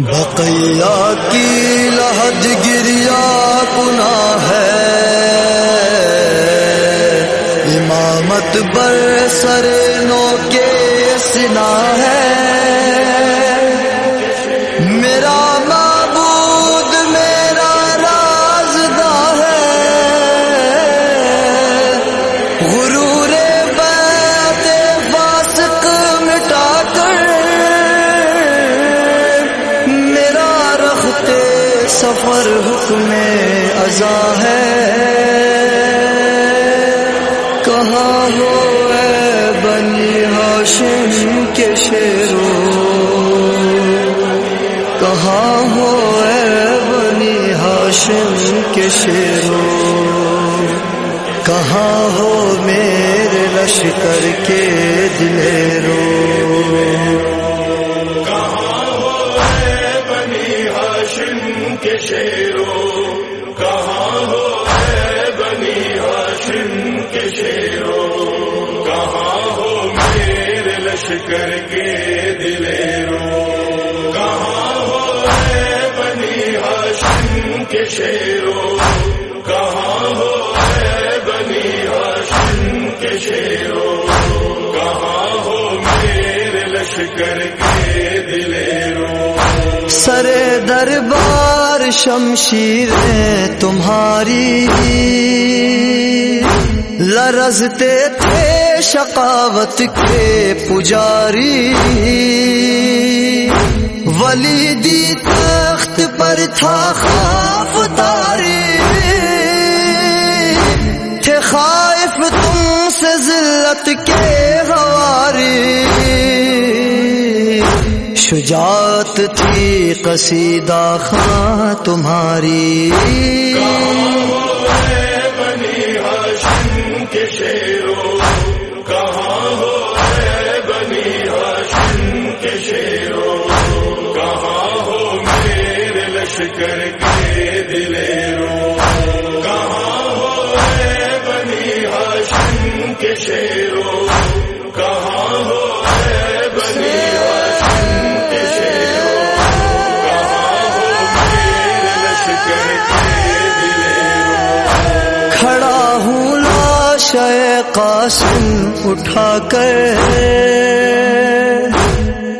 بقیا کی لہج گریا کنا ہے۔ امامت بر سر نو کے سنا ہے۔ سفر حکم ازا ہے۔ کہاں ہو اے بنی ہاشم کے شیرو کہاں ہو اے بنی ہاشم کے شیرو کہاں ہو میرے لشکر کے دلیرو شیرو کہاں ہو ہے بنی ہاشم کے شیرو کہاں ہو میرے لشکر کے دلیرو کہاں ہو ہے بنی ہاشم کے شیرو کہاں ہو ہے بنی ہاشم کے شیرو کہاں ہو میرے لشکر کے دلیرو سر دربار شمشیر تمہاری لرزتے تھے شقاوت کے پجاری ولیدی تخت پر تھا خوف تاری تھے خائف تم سے ذلت کے ہواری شجاعت تھی قصیدہ خاں تمہاری۔ بنی کے شیرو کہاں ہو بنی ہاشم کے شیرو کہاں کے دلیرو کہاں ہو ہے بنی ہاشم کے شیرو قاسم اٹھا کر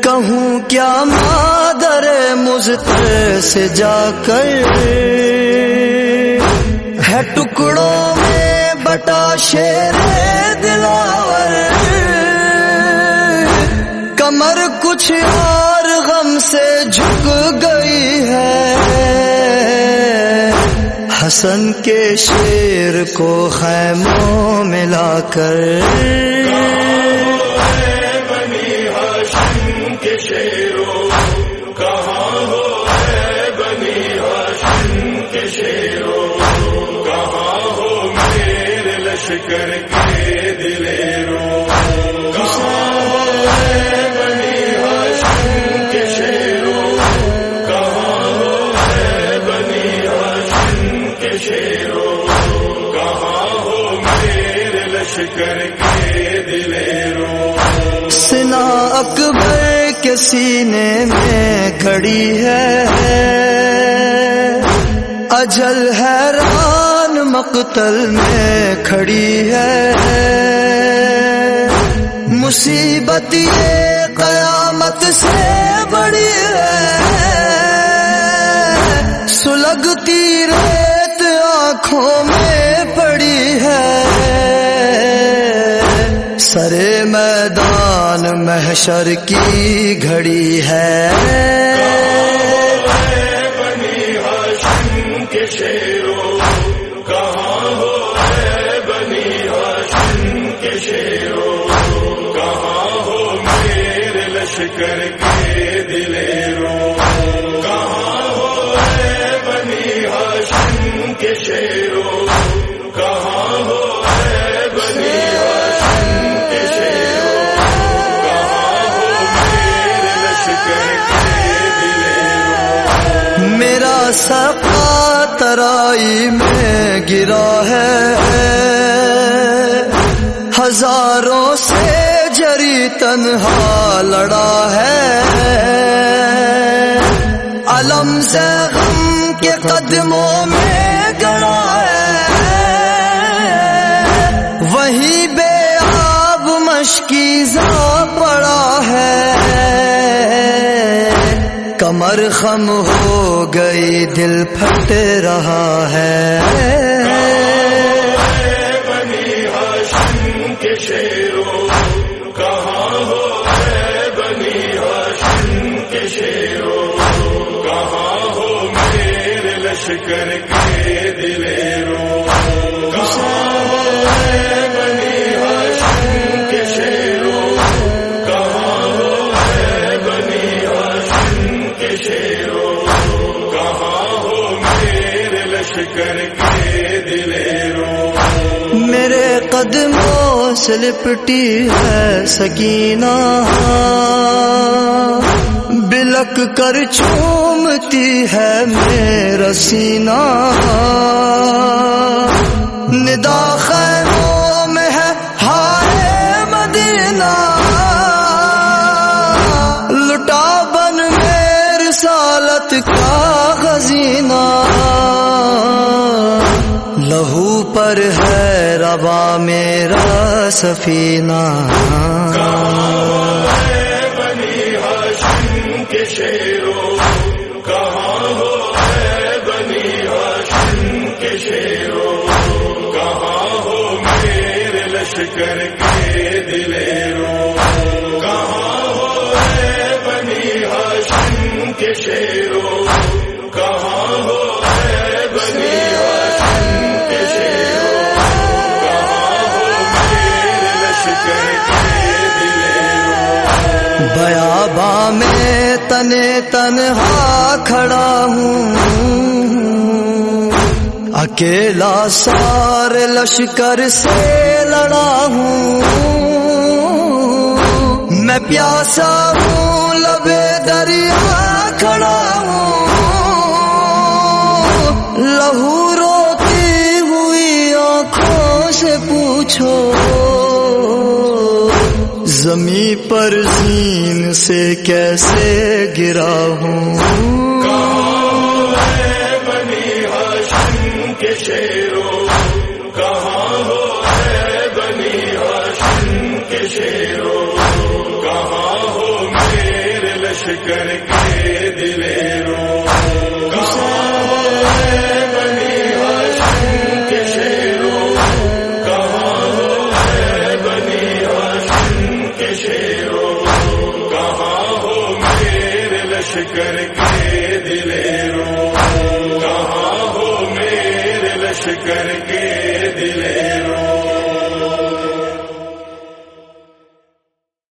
کہوں کیا مادر مجھتے سے جا کر ہے ٹکڑوں میں بٹا شیر دلاور حسن کے شیر کو خیموں ملا کر میرے کے سنا اکبر کے سینے میں کھڑی ہے۔ اجل حیران مقتل میں کھڑی ہے۔ مصیبت یہ قیامت سے بڑی ہے۔ سلگتی ریت آنکھوں میں پڑی ہے۔ میدان محشر کی گھڑی ہے۔ بنی ہاشم کے شیرو کہاں ہو ہے بنی ہاشم کے شیرو؟ کہاں ہو میرے لشکر کے دلیرو؟ سپا میں گرا ہے۔ ہزاروں سے دری تنہا لڑا ہے۔ علم سے غم کے قدموں میں گڑا ہے۔ وہی بے آب مشکیزہ پڑا ہے۔ کمر خم ہو گئی، دل پھٹ رہا ہے۔ بنی ہاشم کے شیرو کہاں ہو بنی ہاشم کے شیرو؟ کہاں ہو میرے لشکر کے قدموں سے لپٹی ہے سکینہ۔ بلک کر چومتی ہے میرا سینہ۔ ندا خیموں میں ہے ہائے مدینہ۔ لٹا بن میرے سالت کا خزینہ۔ لہو پر ہے ربا میرا سفینہ۔ بنی ہاشم کے دلے؟ بیابا میں تنے تنہا کھڑا ہوں۔ اکیلا سارے لشکر سے لڑا ہوں۔ میں پیاسا ہوں، لبے دریا کھڑا ہوں۔ لہو روتی ہوئی آنکھوں سے پوچھو۔ زمیں پر زین سے کیسے گرا ہوں؟ بنی ہاشم کے شیرو کہاں ہو اے بنی ہاشم کے شیرو کہاں ہو میرے لشکر کے دلیرو ہاشم